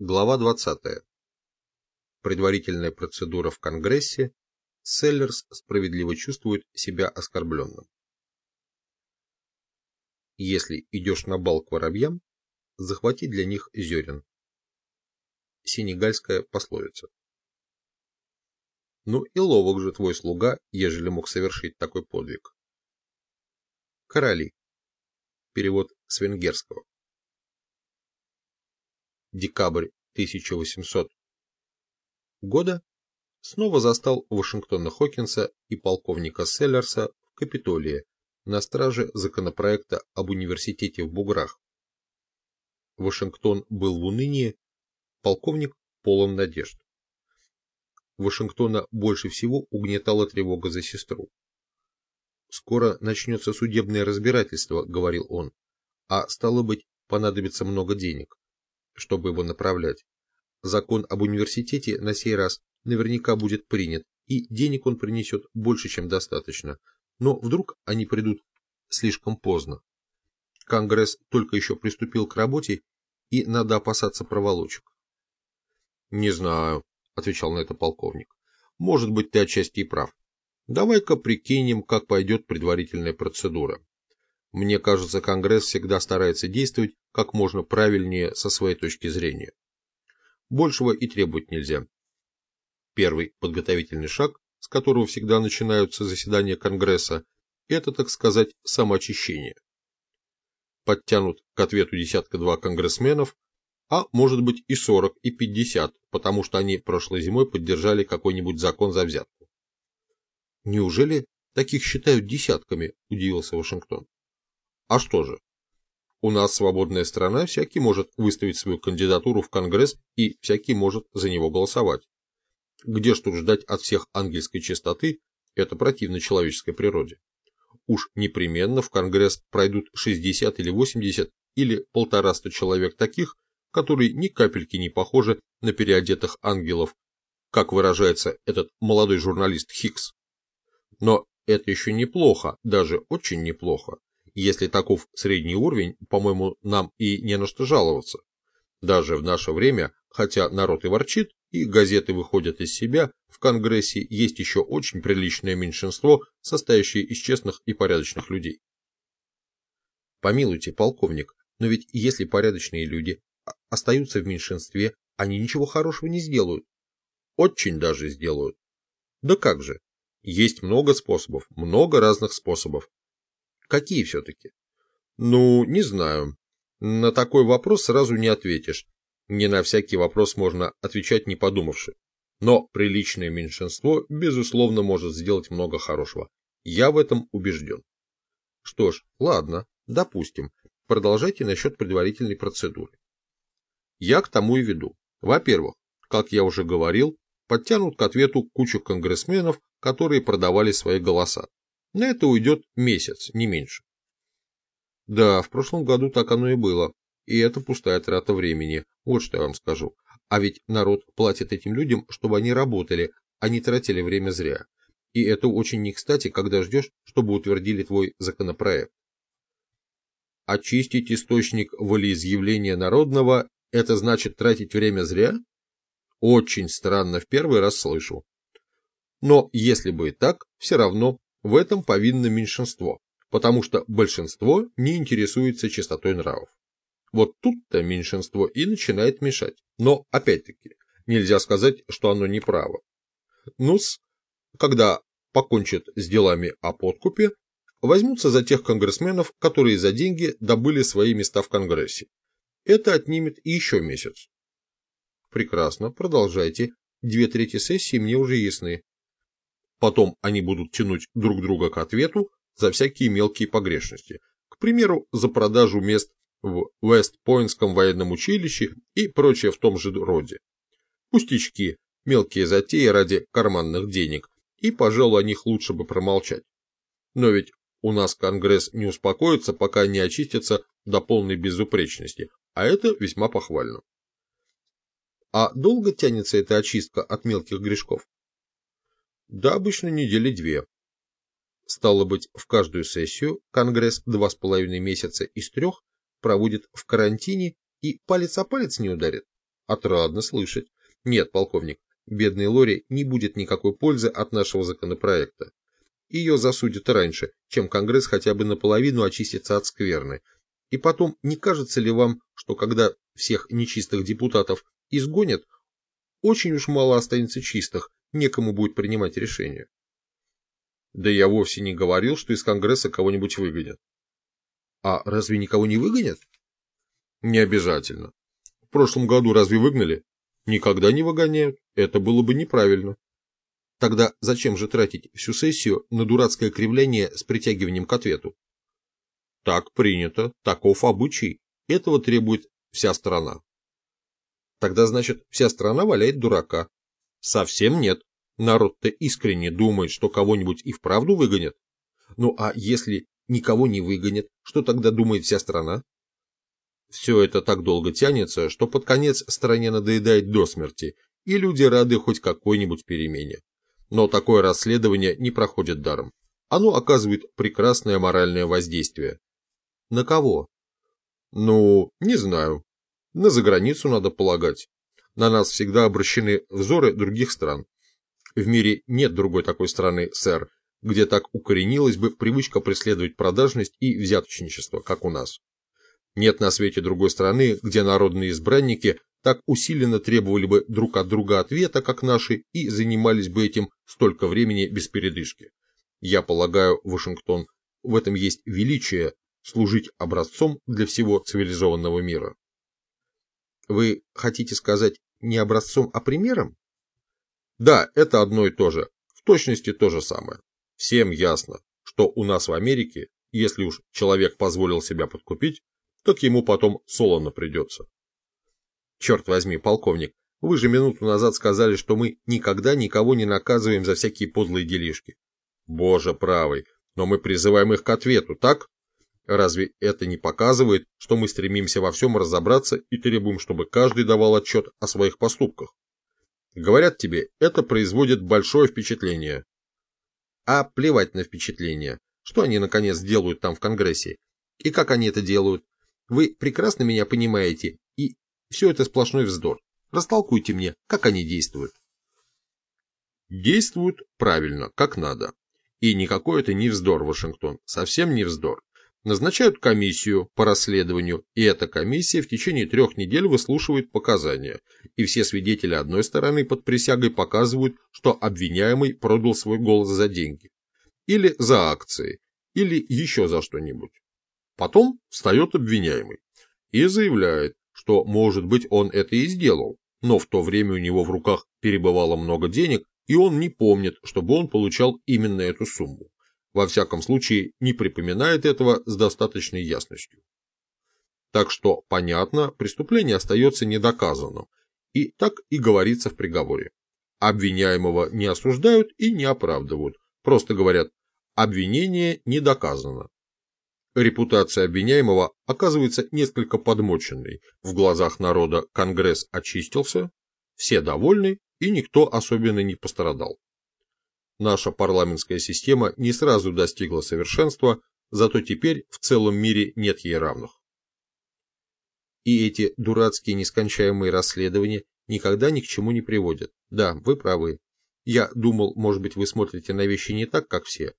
Глава 20. Предварительная процедура в Конгрессе. Селлерс справедливо чувствует себя оскорбленным. Если идешь на бал к воробьям, захвати для них зерен. Сенегальская пословица. Ну и ловок же твой слуга, ежели мог совершить такой подвиг. Короли. Перевод с венгерского декабрь 1800 года снова застал Вашингтона Хокинса и полковника Селлерса в Капитолии на страже законопроекта об университете в Буграх. Вашингтон был в унынии, полковник полон надежд. Вашингтона больше всего угнетала тревога за сестру. «Скоро начнется судебное разбирательство», — говорил он, — «а стало быть, понадобится много денег чтобы его направлять. Закон об университете на сей раз наверняка будет принят, и денег он принесет больше, чем достаточно. Но вдруг они придут слишком поздно. Конгресс только еще приступил к работе, и надо опасаться проволочек. «Не знаю», — отвечал на это полковник. «Может быть, ты отчасти и прав. Давай-ка прикинем, как пойдет предварительная процедура. Мне кажется, Конгресс всегда старается действовать как можно правильнее со своей точки зрения. Большего и требовать нельзя. Первый подготовительный шаг, с которого всегда начинаются заседания Конгресса, это, так сказать, самоочищение. Подтянут к ответу десятка-два конгрессменов, а может быть и 40, и 50, потому что они прошлой зимой поддержали какой-нибудь закон за взятку. Неужели таких считают десятками, удивился Вашингтон. А что же? У нас свободная страна, всякий может выставить свою кандидатуру в Конгресс и всякий может за него голосовать. Где ж тут ждать от всех ангельской чистоты, это противно человеческой природе. Уж непременно в Конгресс пройдут 60 или 80 или полтораста человек таких, которые ни капельки не похожи на переодетых ангелов, как выражается этот молодой журналист Хикс. Но это еще неплохо, даже очень неплохо. Если таков средний уровень, по-моему, нам и не на что жаловаться. Даже в наше время, хотя народ и ворчит, и газеты выходят из себя, в Конгрессе есть еще очень приличное меньшинство, состоящее из честных и порядочных людей. Помилуйте, полковник, но ведь если порядочные люди остаются в меньшинстве, они ничего хорошего не сделают. Очень даже сделают. Да как же? Есть много способов, много разных способов. Какие все-таки? Ну, не знаю. На такой вопрос сразу не ответишь. Не на всякий вопрос можно отвечать не подумавши. Но приличное меньшинство, безусловно, может сделать много хорошего. Я в этом убежден. Что ж, ладно, допустим. Продолжайте насчет предварительной процедуры. Я к тому и веду. Во-первых, как я уже говорил, подтянут к ответу кучу конгрессменов, которые продавали свои голоса. На это уйдет месяц, не меньше. Да, в прошлом году так оно и было. И это пустая трата времени, вот что я вам скажу. А ведь народ платит этим людям, чтобы они работали, а не тратили время зря. И это очень не кстати, когда ждешь, чтобы утвердили твой законопроект. Очистить источник волеизъявления народного – это значит тратить время зря? Очень странно, в первый раз слышу. Но если бы и так, все равно в этом повинно меньшинство, потому что большинство не интересуется чистотой нравов. Вот тут-то меньшинство и начинает мешать. Но, опять-таки, нельзя сказать, что оно не право. ну когда покончат с делами о подкупе, возьмутся за тех конгрессменов, которые за деньги добыли свои места в Конгрессе. Это отнимет еще месяц. Прекрасно, продолжайте. Две трети сессии мне уже ясны. Потом они будут тянуть друг друга к ответу за всякие мелкие погрешности. К примеру, за продажу мест в Вест-Пойнтском военном училище и прочее в том же роде. Пустячки, мелкие затеи ради карманных денег, и, пожалуй, о них лучше бы промолчать. Но ведь у нас Конгресс не успокоится, пока не очистится до полной безупречности, а это весьма похвально. А долго тянется эта очистка от мелких грешков? Да обычно недели две. Стало быть, в каждую сессию Конгресс два с половиной месяца из трех проводит в карантине и палец о палец не ударит. Отрадно слышать. Нет, полковник, бедной Лори не будет никакой пользы от нашего законопроекта. Ее засудят раньше, чем Конгресс хотя бы наполовину очистится от скверны. И потом, не кажется ли вам, что когда всех нечистых депутатов изгонят, очень уж мало останется чистых, некому будет принимать решения? Да я вовсе не говорил, что из Конгресса кого-нибудь выгонят. А разве никого не выгонят? Не обязательно. В прошлом году разве выгнали? Никогда не выгоняют. Это было бы неправильно. Тогда зачем же тратить всю сессию на дурацкое кривляние с притягиванием к ответу? Так принято, таков обычай. Этого требует вся страна. Тогда, значит, вся страна валяет дурака. Совсем нет. Народ-то искренне думает, что кого-нибудь и вправду выгонят. Ну а если никого не выгонят, что тогда думает вся страна? Все это так долго тянется, что под конец стране надоедает до смерти, и люди рады хоть какой-нибудь перемене. Но такое расследование не проходит даром. Оно оказывает прекрасное моральное воздействие. На кого? Ну, не знаю. На заграницу надо полагать. На нас всегда обращены взоры других стран. В мире нет другой такой страны, сэр, где так укоренилась бы привычка преследовать продажность и взяточничество, как у нас. Нет на свете другой страны, где народные избранники так усиленно требовали бы друг от друга ответа, как наши, и занимались бы этим столько времени без передышки. Я полагаю, Вашингтон, в этом есть величие служить образцом для всего цивилизованного мира. Вы хотите сказать не образцом, а примером? Да, это одно и то же, в точности то же самое. Всем ясно, что у нас в Америке, если уж человек позволил себя подкупить, так ему потом солоно придется. Черт возьми, полковник, вы же минуту назад сказали, что мы никогда никого не наказываем за всякие подлые делишки. Боже правый, но мы призываем их к ответу, так? Разве это не показывает, что мы стремимся во всем разобраться и требуем, чтобы каждый давал отчет о своих поступках? Говорят тебе, это производит большое впечатление. А плевать на впечатление. Что они, наконец, делают там в Конгрессе? И как они это делают? Вы прекрасно меня понимаете, и все это сплошной вздор. Растолкуйте мне, как они действуют. Действуют правильно, как надо. И никакой это не вздор, Вашингтон, совсем не вздор. Назначают комиссию по расследованию, и эта комиссия в течение трех недель выслушивает показания, и все свидетели одной стороны под присягой показывают, что обвиняемый продал свой голос за деньги, или за акции, или еще за что-нибудь. Потом встает обвиняемый и заявляет, что, может быть, он это и сделал, но в то время у него в руках перебывало много денег, и он не помнит, чтобы он получал именно эту сумму во всяком случае не припоминает этого с достаточной ясностью. Так что, понятно, преступление остается недоказанным, и так и говорится в приговоре. Обвиняемого не осуждают и не оправдывают, просто говорят «обвинение не доказано». Репутация обвиняемого оказывается несколько подмоченной, в глазах народа Конгресс очистился, все довольны и никто особенно не пострадал. Наша парламентская система не сразу достигла совершенства, зато теперь в целом мире нет ей равных. И эти дурацкие нескончаемые расследования никогда ни к чему не приводят. Да, вы правы. Я думал, может быть, вы смотрите на вещи не так, как все.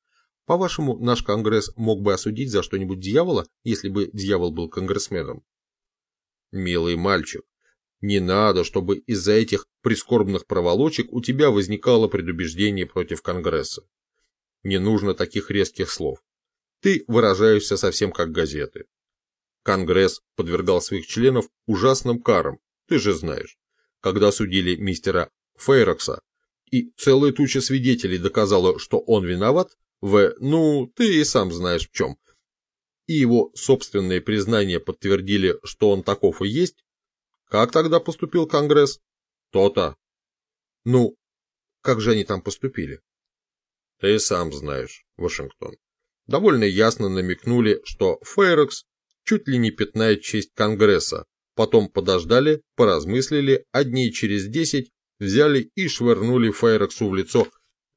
По-вашему, наш Конгресс мог бы осудить за что-нибудь дьявола, если бы дьявол был конгрессменом? Милый мальчик, не надо, чтобы из-за этих прискорбных проволочек у тебя возникало предубеждение против Конгресса. Не нужно таких резких слов. Ты выражаешься совсем как газеты. Конгресс подвергал своих членов ужасным карам, ты же знаешь. Когда судили мистера Фейрокса, и целая туча свидетелей доказала, что он виноват, в, ну, ты и сам знаешь в чем, и его собственные признания подтвердили, что он таков и есть, как тогда поступил Конгресс? То-то. Ну, как же они там поступили? Ты сам знаешь, Вашингтон. Довольно ясно намекнули, что Фейрекс чуть ли не пятнает честь Конгресса. Потом подождали, поразмыслили, а дней через десять взяли и швырнули Фейрексу в лицо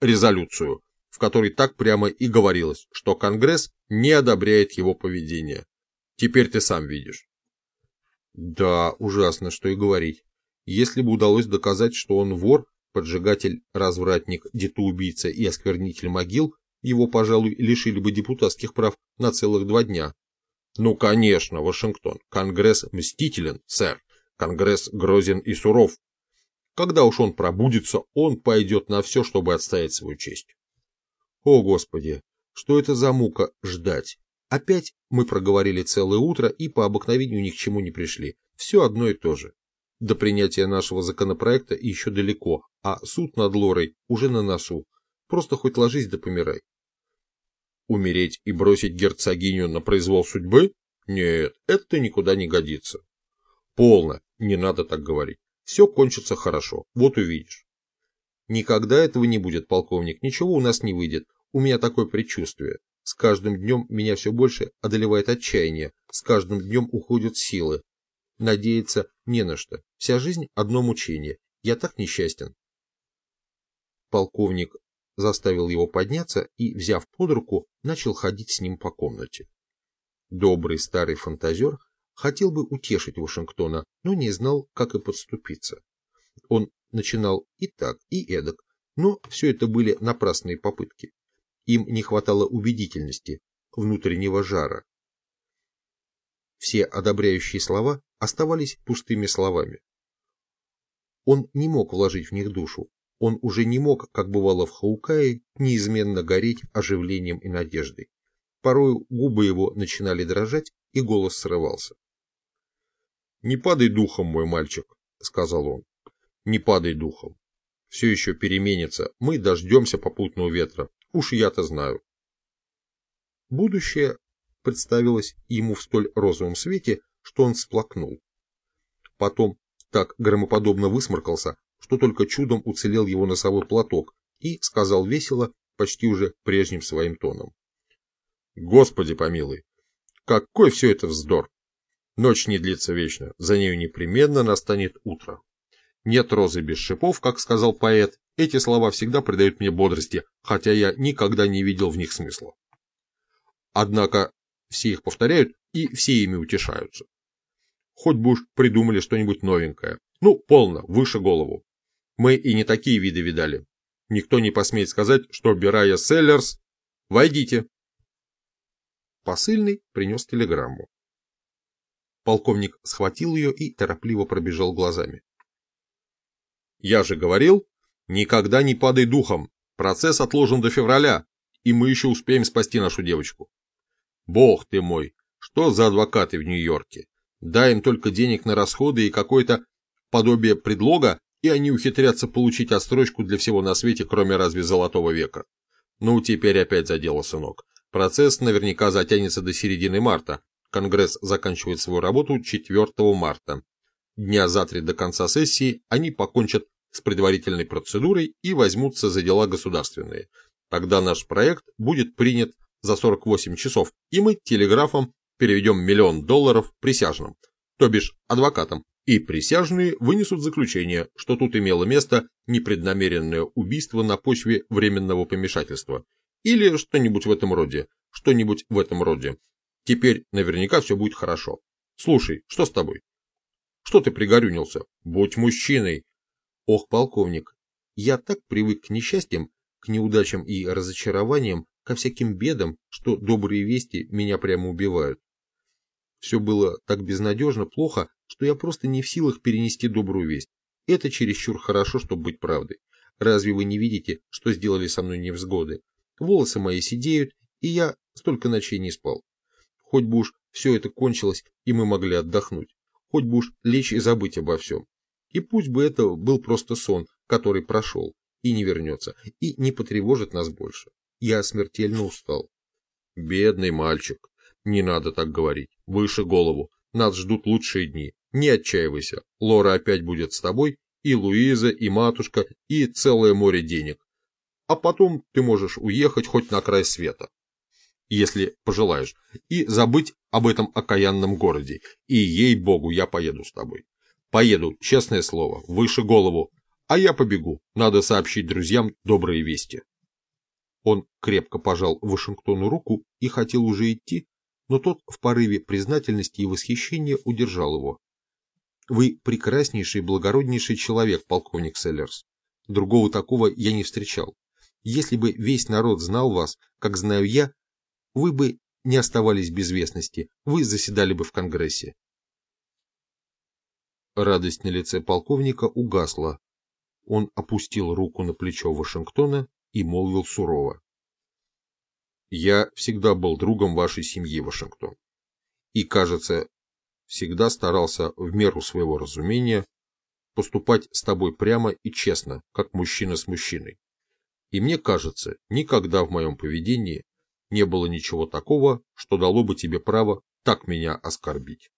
резолюцию, в которой так прямо и говорилось, что Конгресс не одобряет его поведение. Теперь ты сам видишь. Да, ужасно, что и говорить. Если бы удалось доказать, что он вор, поджигатель, развратник, детоубийца и осквернитель могил, его, пожалуй, лишили бы депутатских прав на целых два дня. Ну, конечно, Вашингтон. Конгресс мстителен, сэр. Конгресс грозен и суров. Когда уж он пробудится, он пойдет на все, чтобы отстоять свою честь. О, Господи, что это за мука ждать? Опять мы проговорили целое утро и по обыкновению ни к чему не пришли. Все одно и то же. До принятия нашего законопроекта еще далеко, а суд над Лорой уже на носу. Просто хоть ложись да помирай. Умереть и бросить герцогиню на произвол судьбы? Нет, это никуда не годится. Полно, не надо так говорить. Все кончится хорошо, вот увидишь. Никогда этого не будет, полковник, ничего у нас не выйдет. У меня такое предчувствие. С каждым днем меня все больше одолевает отчаяние, с каждым днем уходят силы. Надеяться не на что. Вся жизнь одно мучение. Я так несчастен. Полковник заставил его подняться и, взяв под руку, начал ходить с ним по комнате. Добрый старый фантазер хотел бы утешить Вашингтона, но не знал, как и подступиться. Он начинал и так, и эдак, но все это были напрасные попытки. Им не хватало убедительности, внутреннего жара. Все одобряющие слова оставались пустыми словами. Он не мог вложить в них душу, он уже не мог, как бывало в Хаукае, неизменно гореть оживлением и надеждой. Порой губы его начинали дрожать, и голос срывался. «Не падай духом, мой мальчик», — сказал он. «Не падай духом. Все еще переменится, мы дождемся попутного ветра, Уж я-то знаю. Будущее представилось ему в столь розовом свете, что он сплакнул. Потом так громоподобно высморкался, что только чудом уцелел его носовой платок, и сказал весело, почти уже прежним своим тоном. «Господи помилуй! Какой все это вздор! Ночь не длится вечно, за нею непременно настанет утро. Нет розы без шипов, как сказал поэт, эти слова всегда придают мне бодрости, хотя я никогда не видел в них смысла. Однако все их повторяют и все ими утешаются. Хоть бы уж придумали что-нибудь новенькое. Ну, полно, выше голову. Мы и не такие виды видали. Никто не посмеет сказать, что Бирая Селлерс... Войдите. Посыльный принес телеграмму. Полковник схватил ее и торопливо пробежал глазами. «Я же говорил, Никогда не падай духом. Процесс отложен до февраля, и мы еще успеем спасти нашу девочку. Бог ты мой, что за адвокаты в Нью-Йорке? Дай им только денег на расходы и какое-то подобие предлога, и они ухитрятся получить отстрочку для всего на свете, кроме разве золотого века. Ну, теперь опять за дело, сынок. Процесс наверняка затянется до середины марта. Конгресс заканчивает свою работу 4 марта. Дня за три до конца сессии они покончат с предварительной процедурой и возьмутся за дела государственные. Тогда наш проект будет принят за 48 часов, и мы телеграфом переведем миллион долларов присяжным, то бишь адвокатам, и присяжные вынесут заключение, что тут имело место непреднамеренное убийство на почве временного помешательства, или что-нибудь в этом роде, что-нибудь в этом роде. Теперь наверняка все будет хорошо. Слушай, что с тобой? Что ты пригорюнился? Будь мужчиной, Ох, полковник, я так привык к несчастьям, к неудачам и разочарованиям, ко всяким бедам, что добрые вести меня прямо убивают. Все было так безнадежно плохо, что я просто не в силах перенести добрую весть. Это чересчур хорошо, чтобы быть правдой. Разве вы не видите, что сделали со мной невзгоды? Волосы мои сидеют, и я столько ночей не спал. Хоть бы уж все это кончилось, и мы могли отдохнуть. Хоть бы уж лечь и забыть обо всем. И пусть бы это был просто сон, который прошел и не вернется, и не потревожит нас больше. Я смертельно устал. Бедный мальчик, не надо так говорить, выше голову, нас ждут лучшие дни. Не отчаивайся, Лора опять будет с тобой, и Луиза, и матушка, и целое море денег. А потом ты можешь уехать хоть на край света, если пожелаешь, и забыть об этом окаянном городе, и ей-богу, я поеду с тобой. Поеду, честное слово, выше голову. А я побегу, надо сообщить друзьям добрые вести. Он крепко пожал Вашингтону руку и хотел уже идти, но тот в порыве признательности и восхищения удержал его. Вы прекраснейший, благороднейший человек, полковник Селлерс. Другого такого я не встречал. Если бы весь народ знал вас, как знаю я, вы бы не оставались без вестности, вы заседали бы в Конгрессе. Радость на лице полковника угасла. Он опустил руку на плечо Вашингтона и молвил сурово. «Я всегда был другом вашей семьи, Вашингтон. И, кажется, всегда старался в меру своего разумения поступать с тобой прямо и честно, как мужчина с мужчиной. И мне кажется, никогда в моем поведении не было ничего такого, что дало бы тебе право так меня оскорбить.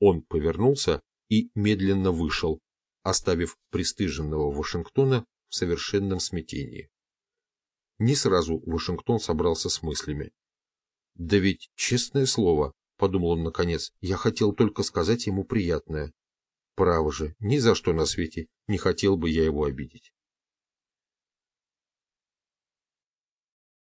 Он повернулся и медленно вышел, оставив пристыженного Вашингтона в совершенном смятении. Не сразу Вашингтон собрался с мыслями. «Да ведь, честное слово, — подумал он наконец, — я хотел только сказать ему приятное. Право же, ни за что на свете не хотел бы я его обидеть».